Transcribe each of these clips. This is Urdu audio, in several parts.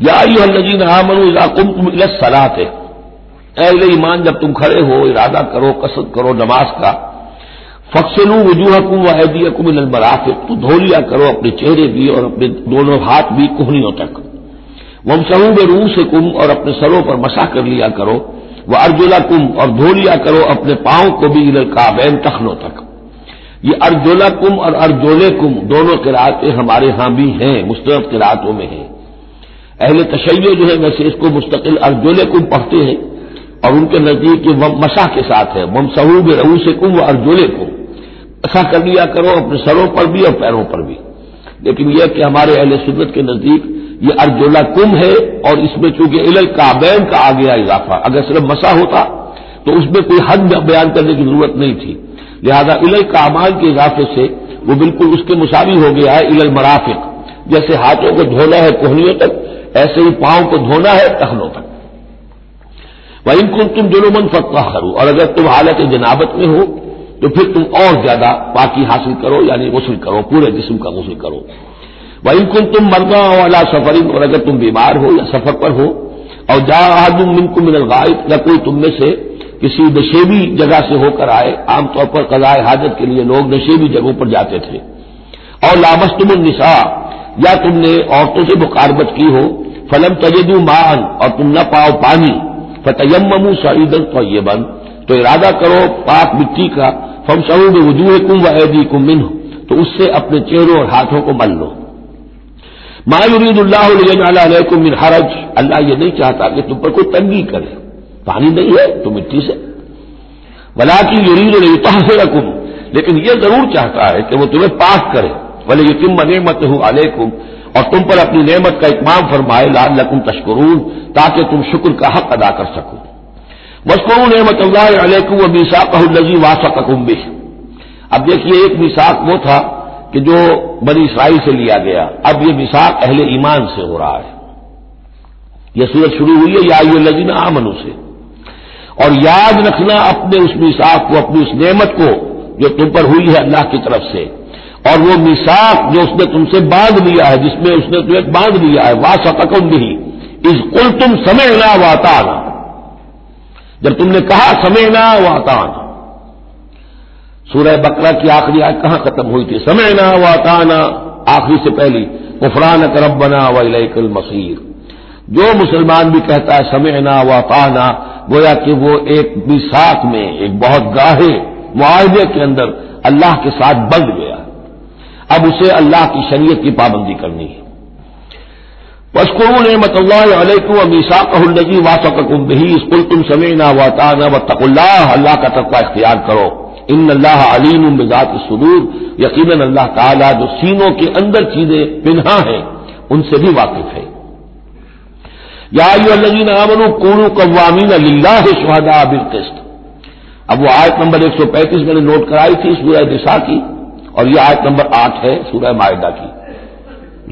یا الجین کم تم سلاد ہے اہل ایمان، جب تم کھڑے ہو، ارادہ کرو کسرت کرو نماز کا فخصلو وجوہ کم و حیدی کم المرافق۔ تو دھو لیا کرو اپنے چہرے بھی اور اپنے دونوں ہاتھ بھی کوہنیوں تک۔ وہ سرو میں روح سے کم اور اپنے سروں پر مسا کر لیا کرو۔ وہ ارجولا کم اور دھو لیا کرو اپنے پاؤں کو بھی کابین تخنوں تک۔ یہ ارجولا کم اور ارجولے کم دونوں قرآتیں ہمارے ہاں بھی ہیں، مسترد قرآتوں میں ہیں۔ اہل تشیع جو ہے ویسے اس کو مستقل ارجولے کم پڑھتے ہیں اور ان کے نزدیک یہ مسا کے ساتھ ہے۔ مم سہوب رو سے کم و ارجولے کم ایسا کر لیا کرو اپنے سروں پر بھی اور پیروں پر بھی۔ لیکن یہ کہ ہمارے اہل سنت کے نزدیک یہ ارجولا کم ہے اور اس میں چونکہ علل کابین کا آ گیا اضافہ، اگر صرف مسا ہوتا تو اس میں کوئی حد بیان کرنے کی ضرورت نہیں تھی۔ لہذا علل کابان کے اضافے سے وہ بالکل اس کے مساوی ہو گیا ہے علل مرافق جیسے ہاتھوں کو دھونا ہے کوہنیوں تک ایسے ہی پاؤں کو دھونا ہے ٹخنوں تک وہ ان کو تم دونوں من فتوا کرو اور اگر تم حالت جنابت میں ہو، تو پھر تم اور زیادہ پاکی حاصل کرو یعنی غسل کرو، پورے جسم کا غسل کرو۔ وہ ان کو تم مرغا والا سفر اور اگر تم بیمار ہو یا سفر پر ہو اور جا من کو من الغائب یا کوئی تم میں سے کسی نشیبی جگہ سے ہو کر آئے۔ عام طور پر قضائے حاجت کے لیے لوگ نشیبی جگہوں پر جاتے تھے۔ اور لامس تم النسا یا تم نے عورتوں سے مقاربت کی ہو، فلم تجدو مان اور تم نہ پاؤ پانی۔ فتیم سعید الطیبن تو ارادہ کرو پاک مٹی کا فم سعود وجوہ کم و عیدی کم من تو اس سے اپنے چہروں اور ہاتھوں کو مل لو۔ ما یرید اللہ علیہ من حرج۔ اللہ یہ نہیں چاہتا کہ تم پر کوئی تنگی کرے۔ پانی نہیں ہے تو مٹی سے۔ بلا کی یورید التحصر لیکن یہ ضرور چاہتا ہے کہ وہ تمہیں پاک کرے۔ بولے یتم نعمت علیکم اور تم پر اپنی نعمت کا اتمام فرمائے لال لکم تشکرون تاکہ تم شکر کا حق ادا کر سکو۔ مشکور نعمت اللہ علیکم و میساک الزی واسق بھی اب دیکھیے، ایک میساک وہ تھا کہ جو بنی اسرائیل سے لیا گیا۔ اب یہ میساک اہل ایمان سے ہو رہا ہے۔ یہ سورج شروع ہوئی ہے، یا لذین آمنو سے۔ اور یاد رکھنا اپنے اس میساک کو، اپنی اس نعمت کو جو تم پر ہوئی ہے اللہ کی طرف سے۔ اور وہ میساک جو اس نے تم سے باندھ لیا ہے، جس میں اس نے تمہیں باندھ لیا ہے وا سکم بھی اس کل تم سمجھنا واتا جب تم نے کہا سمجھنا واتا سورہ بکرا کی آخری آج کہاں ختم ہوئی تھی؟ سمعنا واتا آخری سے پہلی قفران کرب بنا و المصیر۔ جو مسلمان بھی کہتا ہے سمعنا واطانا گویا کہ وہ ایک میساک میں، ایک بہت گاہے معاہدے کے اندر اللہ کے ساتھ بند گیا اب اسے اللہ کی شریعت کی پابندی کرنی ہے۔ نعمت اللہ علیہ میساک النجی واسکم بہی اسکول تم سمینا واطانہ و تق اللہ اللہ کا تقوی اختیار کرو۔ ان اللہ علیم مزاط صدور یقیناً اللہ تعالیٰ جو سینوں کے اندر چیزیں پنہا ہیں، ان سے بھی واقف ہے۔ یا الذین آمنوا کونوا قوامین للہ شہداء بالقسط۔ اب وہ آیت نمبر ایک سو پینتیس میں نے نوٹ کرائی تھی، سورہ دسا کی۔ اور یہ آیت نمبر آٹھ ہے سورہ معاہدہ کی۔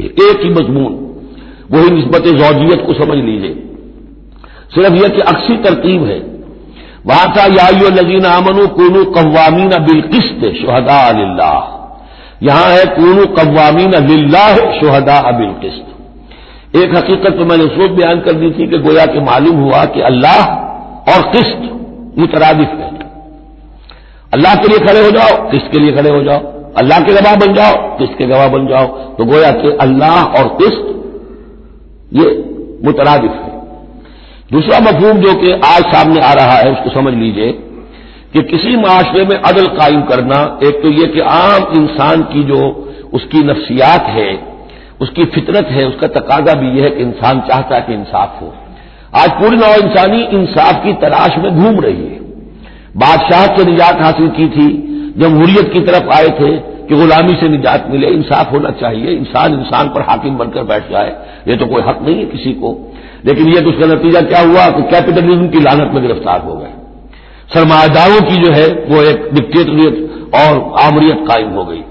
ایک ہی مضمون، وہی نسبت زوجیت کو سمجھ لیجیے صرف یہ کہ اکثر ترتیب ہے۔ وہاں تھا یا نذین امن کونو قوامین بالقسط شہدا اللہ یہاں ہے کونو قوامین اللہ شہدا بالقسط۔ ایک حقیقت تو میں نے سوچ بیان کر دی تھی کہ گویا کہ معلوم ہوا کہ اللہ اور قسط مترادف ہے۔ اللہ کے لیے کھڑے ہو جاؤ، قسط کے لیے کھڑے ہو جاؤ۔ اللہ کے گواہ بن جاؤ قسط کے گواہ بن جاؤ؟ تو گویا کہ اللہ اور قسط، یہ مترادف ہے۔ دوسرا مفہوم جو کہ آج سامنے آ رہا ہے، اس کو سمجھ لیجیے کہ کسی معاشرے میں عدل قائم کرنا، ایک تو یہ کہ عام انسان کی جو اس کی نفسیات ہے، اس کی فطرت ہے، اس کا تقاضا بھی یہ ہے کہ انسان چاہتا ہے کہ انصاف ہو۔ آج پوری نو انسانی انصاف کی تلاش میں گھوم رہی ہے۔ بادشاہ سے نجات حاصل کی تھی جمہوریت کی طرف آئے تھے کہ غلامی سے نجات ملے، انصاف ہونا چاہیے، انسان انسان پر حاکم بن کر بیٹھ جائے، یہ تو کوئی حق نہیں ہے کسی کو۔ لیکن یہ تو اس کا نتیجہ کیا ہوا کہ کیپٹلزم کی لانت میں گرفتار ہو گئے۔ سرمایہ داروں کی جو ہے وہ ایک ڈکٹیٹریٹ اور آمریت قائم ہو گئی۔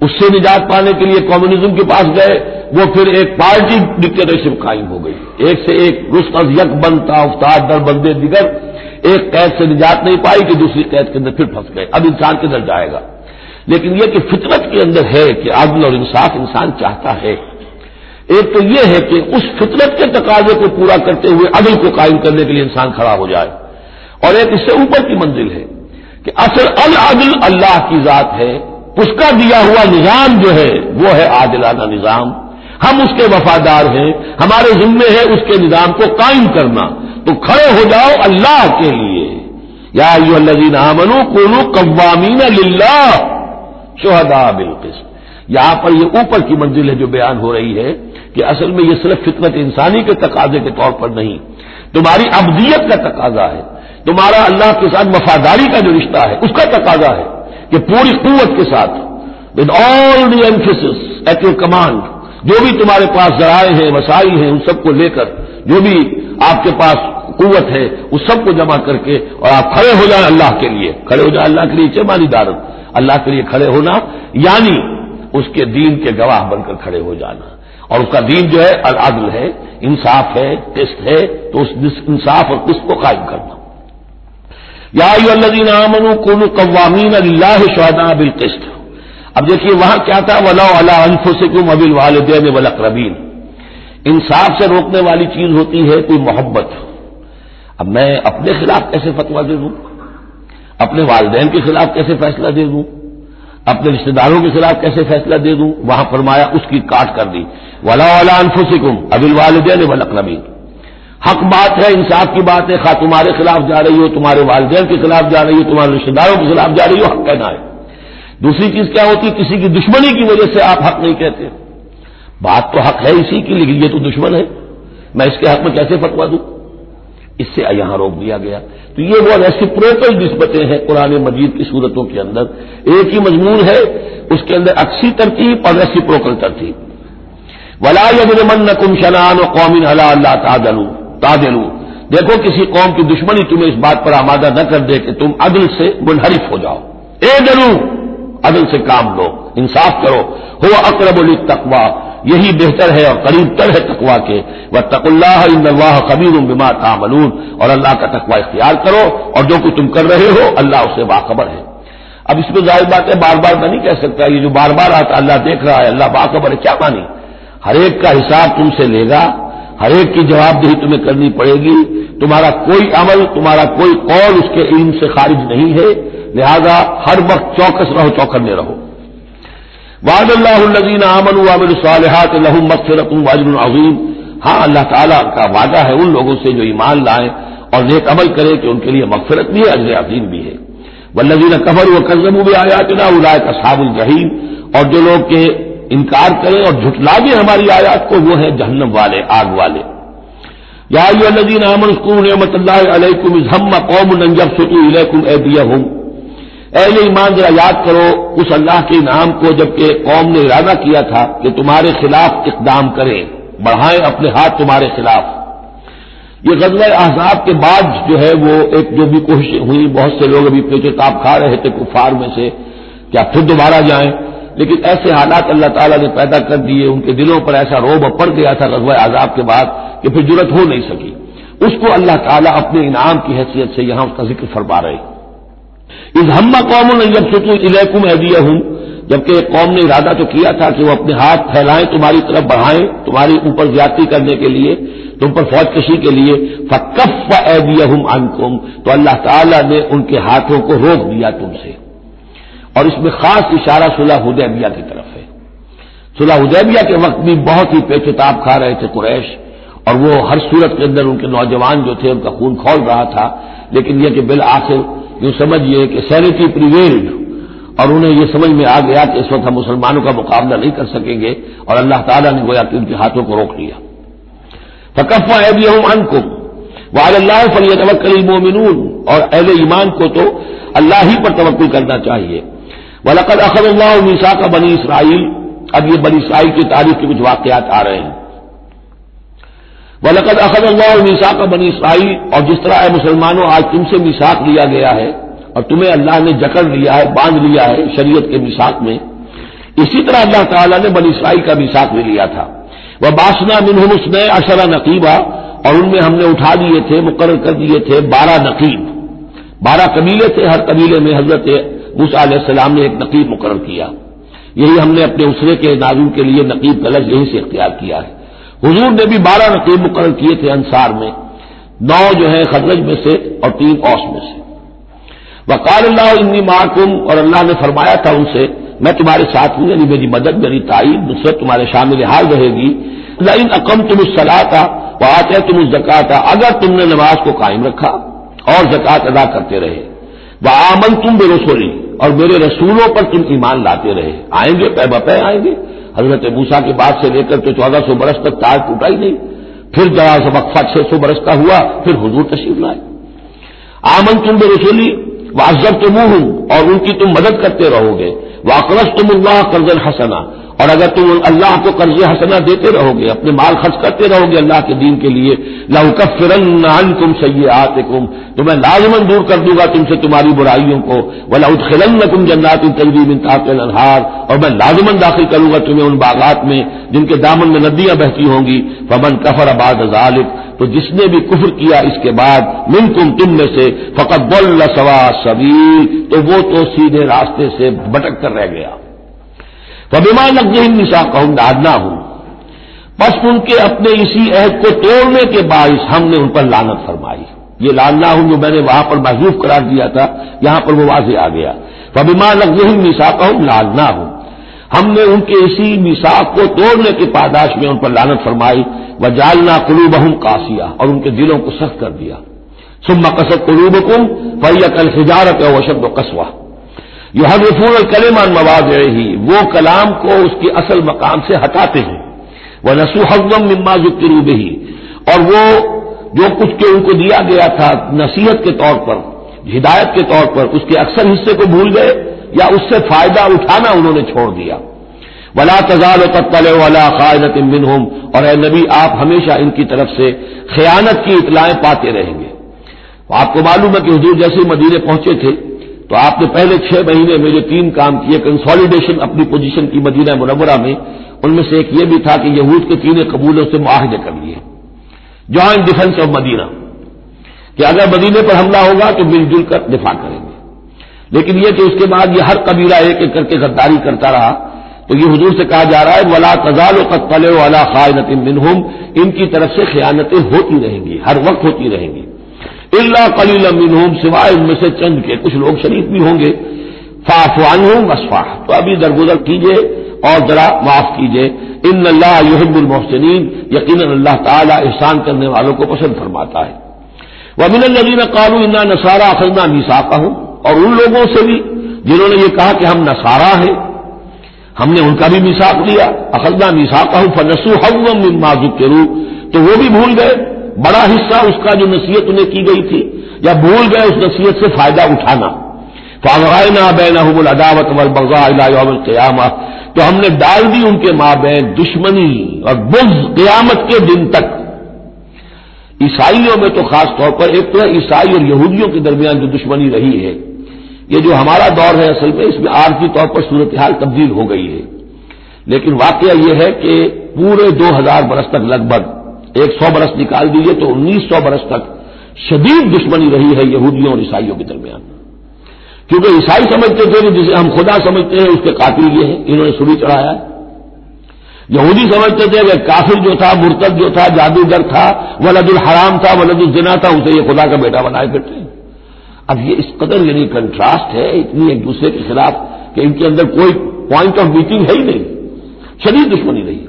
اس سے نجات پانے کے لیے کمیونزم کے پاس گئے، وہ پھر ایک پارٹی ڈکٹیٹرشپ قائم ہو گئی۔ ایک سے ایک رست یک بنتا افطار در بندے دیگر ایک قید سے نجات نہیں پائی کہ دوسری قید کے اندر پھر پھنس گئے۔ اب انسان کے اندر جائے گا۔ لیکن یہ کہ فطرت کے اندر ہے کہ عدل اور انصاف انسان چاہتا ہے۔ ایک تو یہ ہے کہ اس فطرت کے تقاضے کو پورا کرتے ہوئے عدل کو قائم کرنے کے لیے انسان کھڑا ہو جائے۔ اور ایک اس سے اوپر کی منزل ہے کہ اصل العدل اللہ کی ذات ہے۔ اس کا دیا ہوا نظام جو ہے وہ ہے عادلانہ نظام۔ ہم اس کے وفادار ہیں۔ ہمارے ذمے ہے اس کے نظام کو قائم کرنا۔ تو کھڑے ہو جاؤ اللہ کے لیے۔ یا یو اللہ منو کونو قوامین اللہ شہدا بالقسط۔ یہاں پر یہ اوپر کی منزل ہے جو بیان ہو رہی ہے کہ اصل میں یہ صرف فطرت انسانی کے تقاضے کے طور پر نہیں، تمہاری ابدیت کا تقاضا ہے، تمہارا اللہ کے ساتھ وفاداری کا جو رشتہ ہے، اس کا تقاضا ہے کہ پوری قوت کے ساتھ ود آل دی ایمفس ایٹ یور کمانڈ جو بھی تمہارے پاس ذرائع ہیں، وسائل ہیں، ان سب کو لے کر جو بھی آپ کے پاس قوت ہے، اس سب کو جمع کر کے اور آپ کھڑے ہو جائیں اللہ کے لیے۔ کھڑے ہو جائیں اللہ کے لیے چمانی دارت اللہ کے لیے کھڑے ہونا یعنی اس کے دین کے گواہ بن کر کھڑے ہو جانا۔ اور اس کا دین جو ہے، العدل ہے، انصاف ہے، قسط ہے، تو اس انصاف اور قسط کو قائم کرنا۔ یا الدین امن کن قوامین اللہ شہدا بالقسط۔ اب دیکھیے، وہاں کیا تھا؟ ولا اللہ انف سے ابل والدین ولاقربین انصاف سے روکنے والی چیز ہوتی ہے، کوئی محبت۔ اب میں اپنے خلاف کیسے فتوا دے دوں؟ اپنے والدین کے خلاف کیسے فیصلہ دے دوں؟ اپنے رشتے داروں کے خلاف کیسے فیصلہ دے دوں؟ وہاں فرمایا اس کی کاٹ کر دی۔ ولا ولا انفسکم ابل والدین ولاقربین حق بات ہے، انصاف کی بات ہے، خواہ تمہارے خلاف جا رہی ہو، تمہارے والدین کے خلاف جا رہی ہو، تمہارے رشتے داروں کے خلاف جا رہی ہو، حق کہنا ہے۔ دوسری چیز کیا ہوتی؟ ہے کسی کی دشمنی کی وجہ سے آپ حق نہیں کہتے۔ بات تو حق ہے اسی کی، لیکن یہ تو دشمن ہے۔ میں اس کے حق میں کیسے فتوا دوں؟ اس سے یہاں روک دیا گیا۔ تو یہ وہ ریسیپروکل نسبتیں ہیں قرآن مجید کی صورتوں کے اندر۔ ایک ہی مضمون ہے، اس کے اندر اکسی ترتیب اور ریسیپروکل ترتیب۔ ولا من کم شنان و قومی اللہ اللہ تعدل تادلو دیکھو، کسی قوم کی دشمنی تمہیں اس بات پر آمادہ نہ کر دے کہ تم عدل سے منحرف ہو جاؤ۔ اے دلو، عدل سے کام لو، انصاف کرو۔ ہو اقرب تقوا یہی بہتر ہے اور قریب تر ہے تقوا کے۔ وہ تق اللہ قبیر بما تعملون۔ اور اللہ کا تقوا اختیار کرو اور جو کچھ تم کر رہے ہو اللہ اسے باخبر ہے۔ اب اس میں ظاہر بات ہے بار بار میں نہیں کہہ سکتا یہ جو بار بار آتا اللہ دیکھ رہا ہے اللہ باخبر ہے، کیا مانی ہر ایک کا حساب تم سے لے گا، ہر ایک کی جواب دہی تمہیں کرنی پڑے گی۔ تمہارا کوئی عمل، تمہارا کوئی قول اس کے علم سے خارج نہیں ہے۔ لہذا ہر وقت چوکس رہو، چوکنے رہو۔ واد اللہ الزین امن عامر صالحات لہم مغفرت واجر العظیم ہاں اللہ تعالیٰ کا وعدہ ہے ان لوگوں سے جو ایمان لائیں اور نیک عمل کرے کہ ان کے لیے مغفرت بھی ہے، اجر عظیم بھی ہے۔ ولزین قبر و قزم بھی آیا کہ نہ اولائے کا صاب اور جو لوگ کے انکار کریں اور جھٹلا دیں ہماری آیات کو، وہ ہیں جہنم والے، آگ والے۔ یا الدین امن نعمت اللہ علیکم قوم ننجب ستو علیکم اے اہل ایمان ذرا یاد کرو، اس اللہ کے انعام کو جبکہ قوم نے ارادہ کیا تھا کہ تمہارے خلاف اقدام کریں بڑھائیں اپنے ہاتھ تمہارے خلاف۔ یہ غزل احزاب کے بعد جو ہے وہ ایک جو بھی کوششیں ہوئی بہت سے لوگ ابھی پیچے تاپ کھا رہے تھے کفار میں سے، کیا پھر دوبارہ جائیں؟ لیکن ایسے حالات اللہ تعالیٰ نے پیدا کر دیے، ان کے دلوں پر ایسا روب پڑ گیا تھا رضو عذاب کے بعد کہ پھر ضرورت ہو نہیں سکی۔ اس کو اللہ تعالیٰ اپنے انعام کی حیثیت سے یہاں اس کا ذکر فرما رہے اس ہما قوم نے جب ستو علیکم ایدیا ہوں جبکہ قوم نے ارادہ تو کیا تھا کہ وہ اپنے ہاتھ پھیلائیں، تمہاری طرف بڑھائیں تمہاری اوپر زیادتی کرنے کے لیے، تم پر فوج کشی کے لیے، فکف ایدیا ہوں تو اللہ تعالیٰ نے ان کے ہاتھوں کو روک دیا تم سے۔ اور اس میں خاص اشارہ صلح حدیبیہ کی طرف ہے۔ صلح حدیبیہ کے وقت بھی بہت ہی پیچتاب کھا رہے تھے قریش، اور وہ ہر صورت کے اندر ان کے نوجوان جو تھے، ان کا خون کھول رہا تھا، لیکن یہ کہ بالآخر یوں سمجھیے کہ سینٹی پریویلڈ اور انہیں یہ سمجھ میں آ گیا کہ اس وقت ہم مسلمانوں کا مقابلہ نہیں کر سکیں گے اور اللہ تعالیٰ نے گویا کہ ان کے ہاتھوں کو روک لیا۔ فکفا بھی ہوں ان کو اللہ فلی مومنون اور اہل ایمان کو تو اللہ ہی پر توقع کرنا چاہیے۔ ولقد اخذ اللہ میسا کا بنی اسرائیل اب یہ بنی اسرائیل کی تاریخ کے کچھ واقعات آ رہے ہیں۔ ولقد اخذ اللہ میسا کا بنی اسرائیل اور جس طرح اے مسلمانوں، آج تم سے میساک لیا گیا ہے اور تمہیں اللہ نے جکڑ لیا ہے، باندھ لیا ہے شریعت کے میساک میں۔ اسی طرح اللہ تعالیٰ نے بنی اسرائیل کا میساک بھی لیا تھا۔ وہ باسنا منہم اس نے اشرا نقیبہ اور ان میں ہم نے اٹھا دیے تھے، مقرر کر دیے تھے بارہ نقیب۔ بارہ قبیلے تھے، ہر قبیلے میں حضرت علیہ السلام نے ایک نقیب مقرر کیا۔ یہی ہم نے اپنے اسرے کے نازو کے لیے نقیب کا لفظ یہیں سے اختیار کیا ہے۔ حضور نے بھی بارہ نقیب مقرر کیے تھے انصار میں، نو جو ہے خدرج میں سے اور تین اوس میں سے۔ وقال اللہ انی محکم اور اللہ نے فرمایا تھا ان سے، میں تمہارے ساتھ ہوں یعنی میری مدد، میری تعین، نصرت تمہارے شامل حال رہے گی۔ لائن اقم تم الصلاح تھا وہ آتے تم اس تھا اگر تم نے نماز کو قائم رکھا اور زکوٰۃ ادا کرتے رہے۔ وہ آمن تم بے رسولی اور میرے رسولوں پر تم ایمان لاتے رہے۔ آئیں گے پہ بپے آئیں گے۔ حضرت موسا کے بعد سے لے کر تو چودہ سو برس تک تار ٹوٹا ہی نہیں۔ پھر ذرا سا وقفہ چھ سو برس کا ہوا، پھر حضور تشریف لائے۔ آمن تم بے رسولی واضح تم ہوں اور ان کی تم مدد کرتے رہو گے۔ واقرس تم اللہ قرض حسنا۔ اور اگر تم اللہ کو قرض حسنا دیتے رہو گے، اپنے مال خرچ کرتے رہو گے اللہ کے دین کے لیے لاؤکف فرن تم سید آتے تو میں لازمن دور کر دوں گا تم سے تمہاری برائیوں کو وہ لاؤد خلن تم جنات تجریب انتاق انہار اور میں لازمن داخل کروں گا تمہیں ان باغات میں جن کے دامن میں ندیاں بہتی ہوں گی۔ پبن کفر آباد ظالب تو جس نے بھی کفر کیا اس کے بعد من تم تم میں سے فقط بول سوا سبیر تو وہ تو سیدھے راستے سے بٹک کر رہ گیا۔ فبیما لفظ نسا کہوں ڈالنا ہوں بس ان کے اپنے اسی عہد کو توڑنے کے باعث ہم نے ان پر لانت فرمائی۔ یہ لالنا ہوں جو میں نے وہاں پر محضوف قرار دیا تھا، یہاں پر وہ واضح آ گیا۔ فبیما لفظ نسا کہوں لالنا ہوں ہم نے ان کے اسی مساق کو توڑنے کی پاداش میں ان پر لانت فرمائی۔ و جالنا قلوب ہوں کاسیا اور ان کے دلوں کو سخت کر دیا۔ سما کسب قلوب کم فیا کل ہجارت و شب و قصوہ یہ ہر رفول کلمان مواد ہی وہ کلام کو اس کے اصل مقام سے ہٹاتے ہیں۔ وہ نسو حضم مما ذکروب ہی اور وہ جو کچھ کے ان کو دیا گیا تھا نصیحت کے طور پر، ہدایت کے طور پر، اس کے اکثر حصے کو بھول گئے یا اس سے فائدہ اٹھانا انہوں نے چھوڑ دیا۔ ولا تزال تطل ولا خائنت بن اور اے نبی، آپ ہمیشہ ان کی طرف سے خیانت کی اطلاعیں پاتے رہیں گے۔ آپ کو معلوم ہے کہ حضور جیسے مدینے پہنچے تھے تو آپ نے پہلے چھ مہینے میں جو تین کام کیے کنسالیڈیشن اپنی پوزیشن کی مدینہ منورہ میں، ان میں سے ایک یہ بھی تھا کہ یہود کے تین قبولوں سے معاہدے کر لیے۔ جوائنٹ ڈیفینس آف مدینہ کہ اگر مدینے پر حملہ ہوگا تو مل جل کر دفاع کریں گے۔ لیکن یہ کہ اس کے بعد یہ ہر قبیلہ ایک ایک کر کے غداری کرتا رہا، تو یہ حضور سے کہا جا رہا ہے، ولا تزال و قتل والا خائنت منہم ان کی طرف سے خیانتیں ہوتی رہیں گی، ہر وقت ہوتی رہیں گی۔ اللہ کلیل منہم، سوائے ان میں سے چند کے، کچھ لوگ شریف بھی ہوں گے۔ فافوان ہوں تو ابھی درگزر کیجیے اور ذرا معاف کیجیے ان اللہ یحب المحسنین، یقیناً اللہ تعالیٰ احسان کرنے والوں کو پسند فرماتا ہے۔ وہ امن النبین قالو انا نسارا خزنا میساکا ہوں اور ان لوگوں سے بھی، جنہوں نے یہ کہا کہ ہم نسارا ہیں، ہم نے ان کا بھی میساک لیا۔ اخذنا میساک ہوں فنسو حم معذوق کے روح تو وہ بھی بھول گئے۔ بڑا حصہ اس کا جو نصیحت انہیں کی گئی تھی، یا بھول گئے اس نصیحت سے فائدہ اٹھانا۔ فاغائنا بین العداوت والبغضاء الى یوم القیامہ تو ہم نے ڈال دی ان کے ماں دشمنی اور بغض قیامت کے دن تک۔ عیسائیوں میں تو خاص طور پر ایک تو ہے عیسائی اور یہودیوں کے درمیان جو دشمنی رہی ہے، یہ جو ہمارا دور ہے اصل میں، اس میں عارضی طور پر صورتحال تبدیل ہو گئی ہے۔ لیکن واقعہ یہ ہے کہ پورے دو ہزار برس تک لگ بھگ ایک سو برس نکال دیجیے تو انیس سو برس تک شدید دشمنی رہی ہے یہودیوں اور عیسائیوں کے درمیان۔ کیونکہ عیسائی سمجھتے تھے کہ جسے ہم خدا سمجھتے ہیں، اس کے قاتل یہ ہے انہوں نے سوری چڑھایا۔ یہودی سمجھتے تھے کہ کافر جو تھا مرتب جو تھا، جادوگر تھا، ولد الحرام تھا، ولد الجنا تھا، اسے یہ خدا کا بیٹا بنائے پھرتے اب یہ اس قدر یعنی کنٹراسٹ ہے، اتنی ایک دوسرے کے خلاف کہ ان کے اندر کوئی پوائنٹ آف میٹنگ ہے ہی نہیں۔ شدید دشمنی رہی۔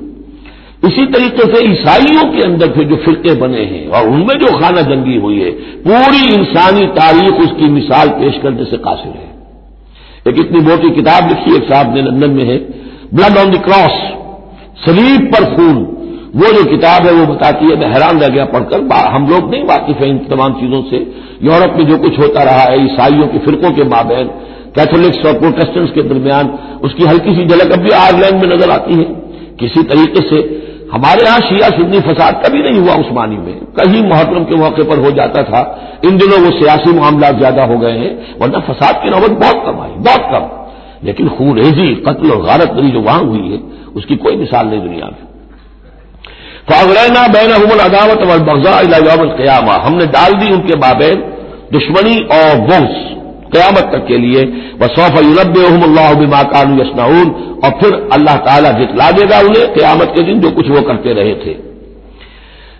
اسی طریقے سے عیسائیوں کے اندر پھر جو فرقے بنے ہیں اور ان میں جو خانہ جنگی ہوئی ہے، پوری انسانی تاریخ اس کی مثال پیش کرنے سے قاصر ہے۔ ایک اتنی موٹی کتاب لکھی ایک صاحب نے لندن میں ہے بلڈ آن دی کراس سلیب پر خون۔ وہ جو کتاب ہے وہ بتاتی ہے، میں حیران رہ گیا پڑھ کر ہم لوگ نہیں واقف ہیں ان تمام چیزوں سے۔ یورپ میں جو کچھ ہوتا رہا ہے، عیسائیوں کے فرقوں کے مابین کیتھولکس اور پروٹیسٹنٹس کے درمیان، اس کی ہلکی سی جھلک اب بھی آئرلینڈ میں نظر آتی ہے۔ کسی طریقے سے ہمارے ہاں شیعہ سنی فساد کبھی نہیں ہوا عثمانی میں۔ کہیں محرم کے موقع پر ہو جاتا تھا۔ ان دنوں وہ سیاسی معاملات زیادہ ہو گئے ہیں، ورنہ فساد کی نوبت بہت کم آئی، بہت کم۔ لیکن خون ریزی قتل اور غارت بری جو وہاں ہوئی ہے، اس کی کوئی مثال نہیں دنیا میں۔ فاغرینا بین حمل عداوت اور بغضا القیامہ ہم نے ڈال دی ان کے بابین دشمنی اور بوس قیامت تک کے لیے وہ یورب اللہ بما کان یسنعون اور پھر اللہ تعالیٰ جتلا دے گا انہیں قیامت کے دن جو کچھ وہ کرتے رہے تھے۔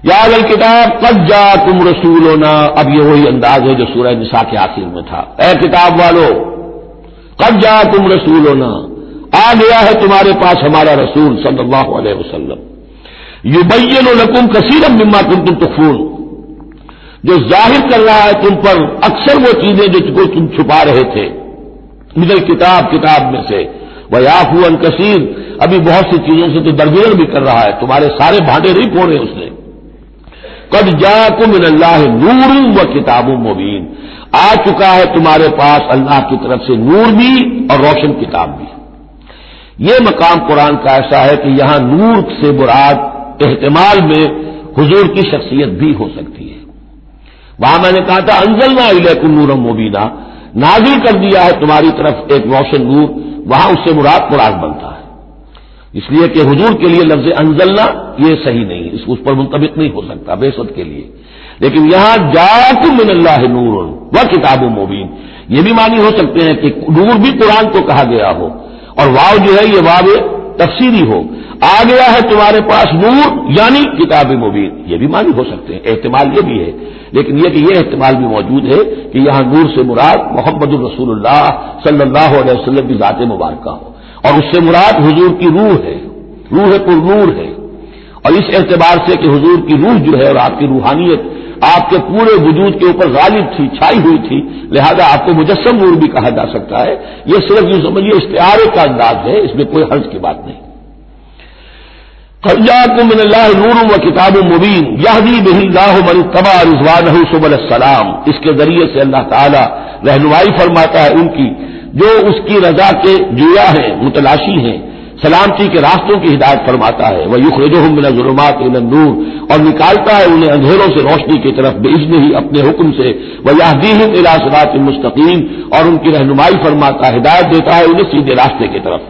یا اگر کتاب قد جا تم رسول ہونا اب یہ وہی انداز ہے جو سورہ نساء کے آخر میں تھا۔ اے کتاب والو، قد جا تم رسول ہونا آ گیا ہے تمہارے پاس ہمارا رسول صلی اللہ علیہ وسلم۔ یو بین و نقم کثیرم مما تم تم تخون جو ظاہر کر رہا ہے تم پر، اکثر وہ چیزیں جو کو تم چھپا رہے تھے۔ مجھے کتاب کتاب میں سے۔ وہ یافو ان کثیر ابھی بہت سی چیزوں سے تو درگزر بھی کر رہا ہے۔ تمہارے سارے بھانڈے نہیں پھوڑے اس نے قد جا کم اللہ نور و کتاب مبین آ چکا ہے تمہارے پاس اللہ کی طرف سے نور بھی اور روشن کتاب بھی۔ یہ مقام قرآن کا ایسا ہے کہ یہاں نور سے براد احتمال میں حضور کی شخصیت بھی ہو سکتی ہے۔ وہاں میں نے کہا تھا انزل نہ نور مبینہ نازل کر دیا ہے تمہاری طرف ایک روشن نور، وہاں اس سے مراد قرآن بنتا ہے۔ اس لیے کہ حضور کے لیے لفظ انزلنا یہ صحیح نہیں اس اس پر منتبق نہیں ہو سکتا بے سد کے لیے۔ لیکن یہاں جاک من اللہ نور و کتاب و مبین۔ یہ بھی مانی ہو سکتے ہیں کہ نور بھی قرآن کو کہا گیا ہو۔ اور واو جو ہے، یہ واو تفصیلی ہو۔ آ گیا ہے تمہارے پاس نور یعنی کتاب مبین۔ یہ بھی مانی ہو سکتے ہیں، احتمال یہ بھی ہے۔ لیکن یہ کہ یہ احتمال بھی موجود ہے کہ یہاں نور سے مراد محمد الرسول اللہ صلی اللہ علیہ وسلم کی ذات مبارکہ ہو۔ اور اس سے مراد حضور کی روح ہے۔ روح پر نور ہے۔ اور اس اعتبار سے کہ حضور کی روح جو ہے اور آپ کی روحانیت آپ کے پورے وجود کے اوپر غالب تھی، چھائی ہوئی تھی، لہذا آپ کو مجسم نور بھی کہا جا سکتا ہے۔ یہ صرف یوں سمجھیے اشتہارے کا انداز ہے، اس میں کوئی حرض کی بات نہیں۔ قرضہ من اللہ نور و کتاب مبین یہ بہ اللہ من تبا رضوان سب السلام۔ اس کے ذریعے سے اللہ تعالی رہنمائی فرماتا ہے ان کی، جو اس کی رضا کے جویا ہیں، متلاشی ہیں۔ سلامتی کے راستوں کی ہدایت فرماتا ہے۔ وہ یخ رجو من ظلمات نور اور نکالتا ہے انہیں اندھیروں سے روشنی کی طرف بے ہی اپنے حکم سے۔ وہ یہ الاثرات مستقیم اور ان کی رہنمائی فرماتا ہے ہدایت دیتا ہے انہیں سیدھے راستے کی طرف۔